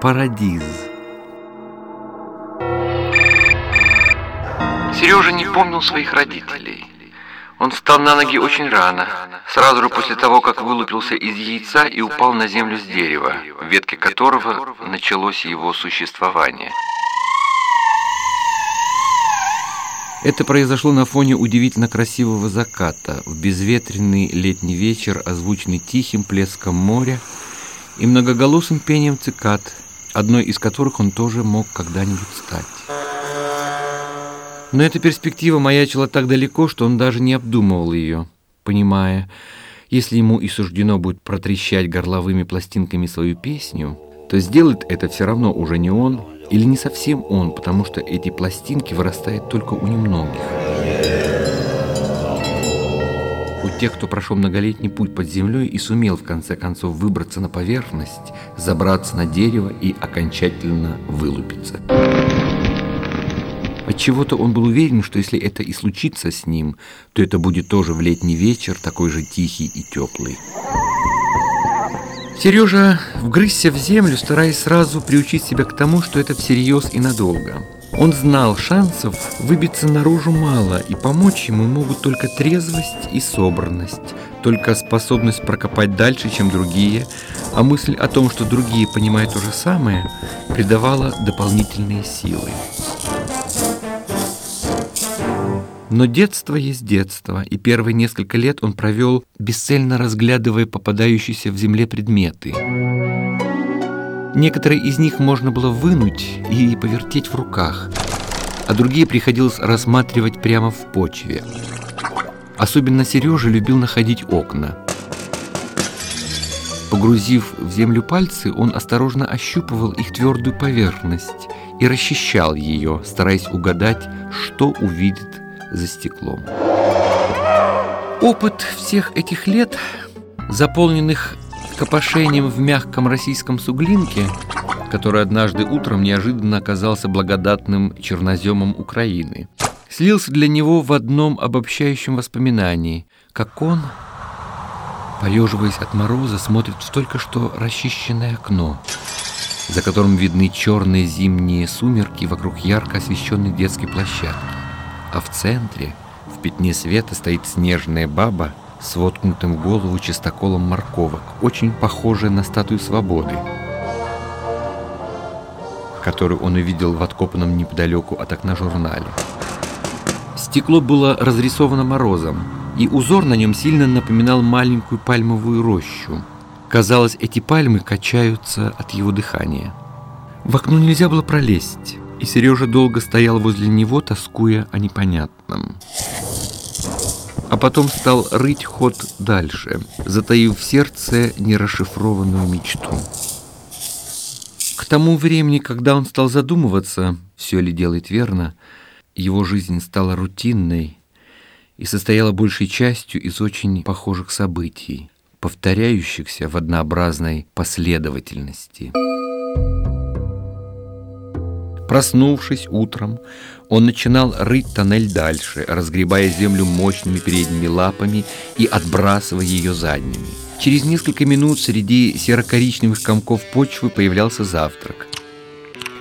Парадиз. Сережа не помнил своих родителей. Он встал на ноги очень рано, сразу же после того, как вылупился из яйца и упал на землю с дерева, в ветке которого началось его существование. Это произошло на фоне удивительно красивого заката, в безветренный летний вечер, озвученный тихим плеском моря и многоголосым пением цикад, одной из которых он тоже мог когда-нибудь стать. Но эта перспектива маячила так далеко, что он даже не обдумывал ее, понимая, если ему и суждено будет протрещать горловыми пластинками свою песню, то сделает это все равно уже не он, или не совсем он, потому что эти пластинки вырастают только у немногих. У тех, кто прошел многолетний путь под землей и сумел в конце концов выбраться на поверхность, забраться на дерево и окончательно вылупиться. Отчего-то он был уверен, что если это и случится с ним, то это будет тоже в летний вечер, такой же тихий и теплый. Сережа вгрызся в землю, стараясь сразу приучить себя к тому, что это всерьез и надолго. Он знал, шансов выбиться наружу мало, и помочь ему могут только трезвость и собранность, только способность прокопать дальше, чем другие, а мысль о том, что другие понимают то же самое, придавала дополнительные силы. Но детство есть детство, и первые несколько лет он провел, бесцельно разглядывая попадающиеся в земле предметы. Некоторые из них можно было вынуть и повертеть в руках, а другие приходилось рассматривать прямо в почве. Особенно Сережа любил находить окна. Погрузив в землю пальцы, он осторожно ощупывал их твердую поверхность и расчищал ее, стараясь угадать, что увидит за стеклом. Опыт всех этих лет, заполненных копошением в мягком российском суглинке, который однажды утром неожиданно оказался благодатным черноземом Украины, слился для него в одном обобщающем воспоминании, как он, поеживаясь от мороза, смотрит в только что расчищенное окно, за которым видны черные зимние сумерки вокруг ярко освещенной детской площадки. А в центре, в пятне света, стоит снежная баба с воткнутым в голову чистоколом морковок, очень похожая на статую свободы, которую он увидел в откопанном неподалеку от окна журнале. Стекло было разрисовано морозом, и узор на нем сильно напоминал маленькую пальмовую рощу. Казалось, эти пальмы качаются от его дыхания. В окно нельзя было пролезть и Сережа долго стоял возле него, тоскуя о непонятном. А потом стал рыть ход дальше, затаив в сердце нерасшифрованную мечту. К тому времени, когда он стал задумываться, все ли делает верно, его жизнь стала рутинной и состояла большей частью из очень похожих событий, повторяющихся в однообразной последовательности. Проснувшись утром, он начинал рыть тоннель дальше, разгребая землю мощными передними лапами и отбрасывая ее задними. Через несколько минут среди серо-коричневых комков почвы появлялся завтрак.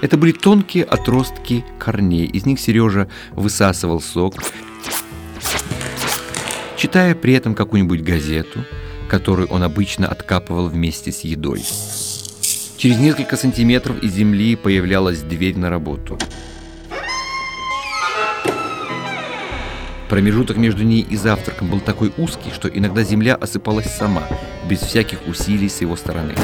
Это были тонкие отростки корней, из них Сережа высасывал сок, читая при этом какую-нибудь газету, которую он обычно откапывал вместе с едой. Через несколько сантиметров из земли появлялась дверь на работу. Промежуток между ней и завтраком был такой узкий, что иногда земля осыпалась сама, без всяких усилий с его стороны.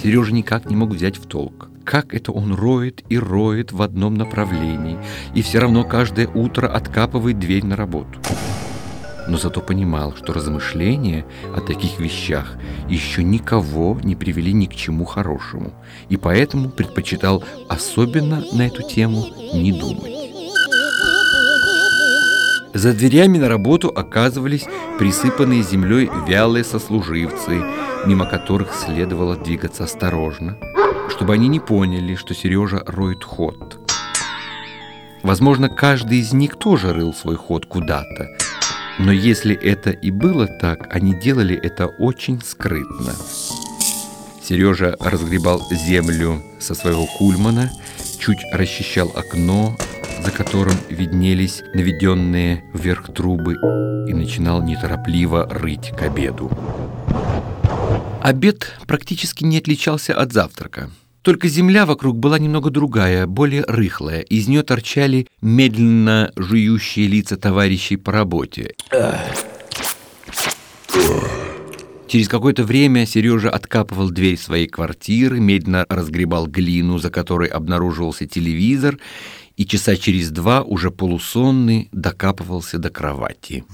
Сережа никак не мог взять в толк. Как это он роет и роет в одном направлении, и все равно каждое утро откапывает дверь на работу но зато понимал, что размышления о таких вещах еще никого не привели ни к чему хорошему, и поэтому предпочитал особенно на эту тему не думать. За дверями на работу оказывались присыпанные землей вялые сослуживцы, мимо которых следовало двигаться осторожно, чтобы они не поняли, что Сережа роет ход. Возможно, каждый из них тоже рыл свой ход куда-то, но если это и было так, они делали это очень скрытно. Сережа разгребал землю со своего кульмана, чуть расчищал окно, за которым виднелись наведенные вверх трубы, и начинал неторопливо рыть к обеду. Обед практически не отличался от завтрака. Только земля вокруг была немного другая, более рыхлая. Из нее торчали медленно жующие лица товарищей по работе. Через какое-то время Сережа откапывал дверь своей квартиры, медленно разгребал глину, за которой обнаруживался телевизор, и часа через два, уже полусонный, докапывался до кровати.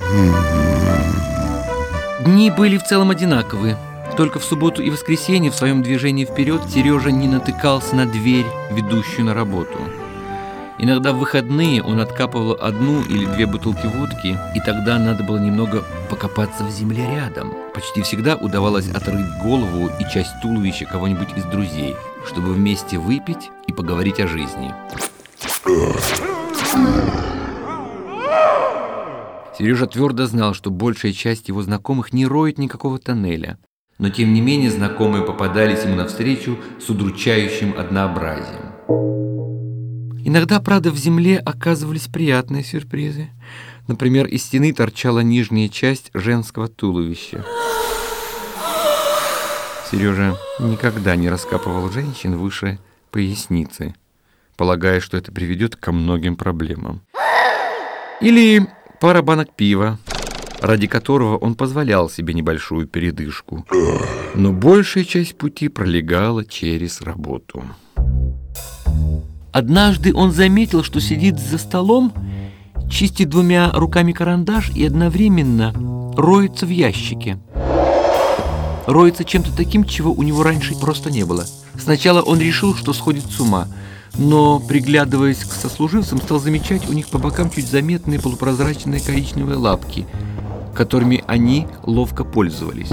Дни были в целом одинаковые. Только в субботу и воскресенье в своем движении вперед Сережа не натыкался на дверь, ведущую на работу. Иногда в выходные он откапывал одну или две бутылки водки, и тогда надо было немного покопаться в земле рядом. Почти всегда удавалось отрыть голову и часть туловища кого-нибудь из друзей, чтобы вместе выпить и поговорить о жизни. Сережа твердо знал, что большая часть его знакомых не роет никакого тоннеля. Но тем не менее знакомые попадались ему навстречу с удручающим однообразием. Иногда, правда, в земле оказывались приятные сюрпризы. Например, из стены торчала нижняя часть женского туловища. Сережа никогда не раскапывал женщин выше поясницы, полагая, что это приведет ко многим проблемам. Или пара банок пива, ради которого он позволял себе небольшую передышку. Но большая часть пути пролегала через работу. Однажды он заметил, что сидит за столом, чистит двумя руками карандаш и одновременно роется в ящике. Роется чем-то таким, чего у него раньше просто не было. Сначала он решил, что сходит с ума, но, приглядываясь к сослуживцам, стал замечать у них по бокам чуть заметные полупрозрачные коричневые лапки, которыми они ловко пользовались.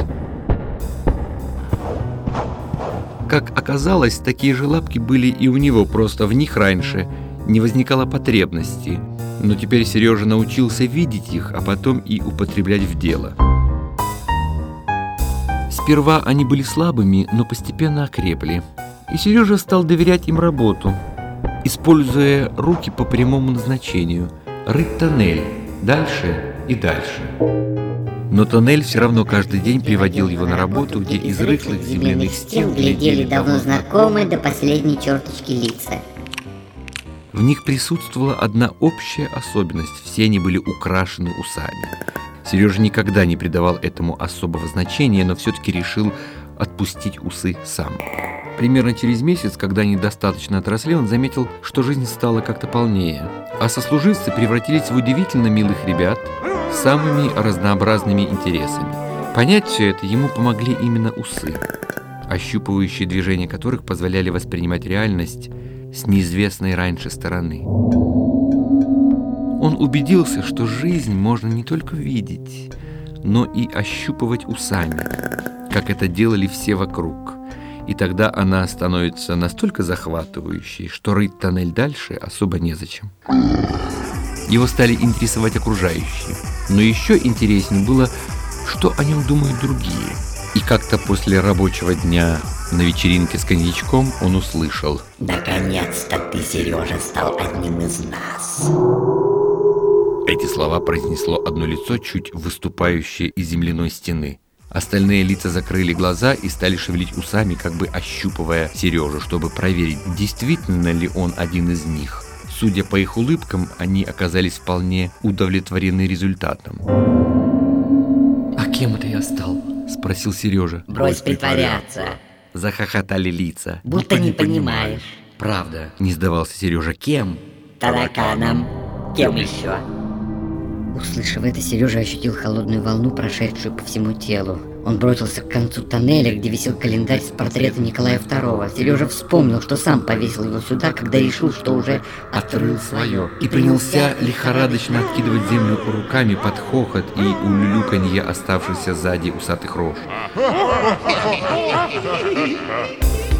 Как оказалось, такие же лапки были и у него, просто в них раньше не возникало потребности. Но теперь Сережа научился видеть их, а потом и употреблять в дело. Сперва они были слабыми, но постепенно окрепли. И Сережа стал доверять им работу, используя руки по прямому назначению – рыть тоннель дальше и дальше. Но тоннель все равно каждый день приводил его на работу, где из рыхлых земляных стен глядели давно знакомые до последней черточки лица. В них присутствовала одна общая особенность – все они были украшены усами. Сережа никогда не придавал этому особого значения, но все-таки решил отпустить усы сам. Примерно через месяц, когда они достаточно отросли, он заметил, что жизнь стала как-то полнее, а сослуживцы превратились в удивительно милых ребят – самыми разнообразными интересами. Понять все это ему помогли именно усы, ощупывающие движения которых позволяли воспринимать реальность с неизвестной раньше стороны. Он убедился, что жизнь можно не только видеть, но и ощупывать усами, как это делали все вокруг. И тогда она становится настолько захватывающей, что рыть тоннель дальше особо незачем. Его стали интересовать окружающие. Но еще интереснее было, что о нем думают другие. И как-то после рабочего дня на вечеринке с коньячком он услышал «Наконец-то ты, Сережа, стал одним из нас!» Эти слова произнесло одно лицо, чуть выступающее из земляной стены. Остальные лица закрыли глаза и стали шевелить усами, как бы ощупывая Сережу, чтобы проверить, действительно ли он один из них. Судя по их улыбкам, они оказались вполне удовлетворены результатом. «А кем это я стал?» – спросил Сережа. «Брось притворяться!» – захохотали лица. «Будто не понимаешь!» «Правда!» – не сдавался Сережа. «Кем?» «Тараканом! Кем еще?» Услышав это, Сережа ощутил холодную волну, прошедшую по всему телу. Он бросился к концу тоннеля, где висел календарь с портретом Николая II. Сережа вспомнил, что сам повесил его сюда, когда решил, что уже отрыл свое. И принялся лихорадочно откидывать землю руками под хохот и улюлюканье оставшихся сзади усатых рож.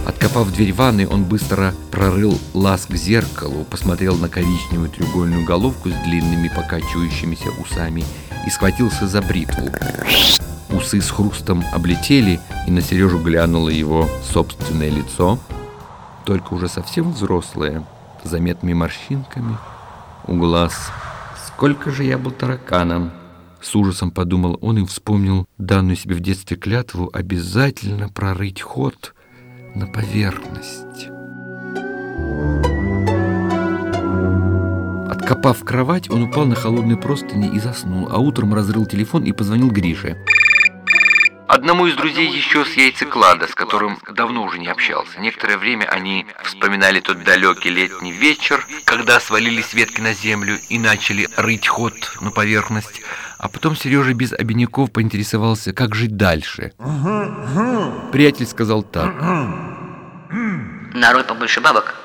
Откопав дверь ванной, он быстро прорыл лаз к зеркалу, посмотрел на коричневую треугольную головку с длинными покачивающимися усами и схватился за бритву. усы с хрустом облетели, и на Сережу глянуло его собственное лицо, только уже совсем взрослое, с заметными морщинками у глаз. Сколько же я был тараканом! С ужасом подумал он и вспомнил данную себе в детстве клятву обязательно прорыть ход на поверхность. Откопав кровать, он упал на холодные простыни и заснул, а утром разрыл телефон и позвонил Грише. Одному из друзей еще с яйцеклада, с которым давно уже не общался. Некоторое время они вспоминали тот далекий летний вечер, когда свалились ветки на землю и начали рыть ход на поверхность. А потом Сережа без обиняков поинтересовался, как жить дальше. Приятель сказал так. Нарой побольше бабок,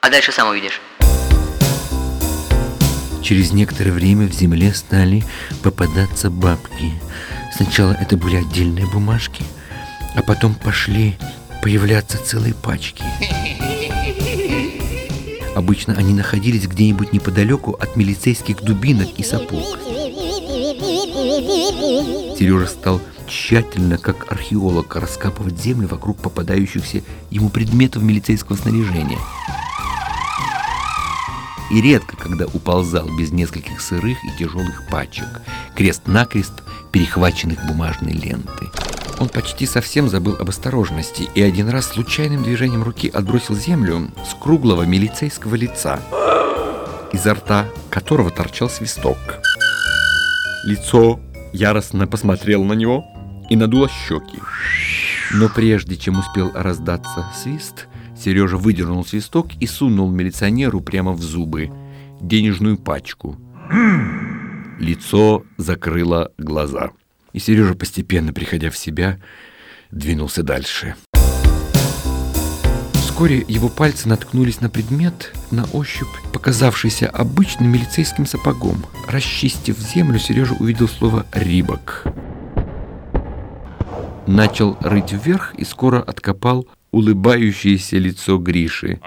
а дальше сам увидишь. Через некоторое время в земле стали попадаться бабки. Сначала это были отдельные бумажки, а потом пошли появляться целые пачки. Обычно они находились где-нибудь неподалеку от милицейских дубинок и сапог. Сережа стал тщательно, как археолог, раскапывать землю вокруг попадающихся ему предметов милицейского снаряжения – и редко, когда уползал без нескольких сырых и тяжелых пачек, крест-накрест перехваченных бумажной лентой. Он почти совсем забыл об осторожности и один раз случайным движением руки отбросил землю с круглого милицейского лица, изо рта которого торчал свисток. Лицо яростно посмотрело на него и надуло щеки. Но прежде чем успел раздаться свист, Сережа выдернул свисток и сунул милиционеру прямо в зубы денежную пачку. Лицо закрыло глаза. И Сережа, постепенно приходя в себя, двинулся дальше. Вскоре его пальцы наткнулись на предмет, на ощупь показавшийся обычным милицейским сапогом. Расчистив землю, Сережа увидел слово «рибок». Начал рыть вверх и скоро откопал улыбающееся лицо Гриши.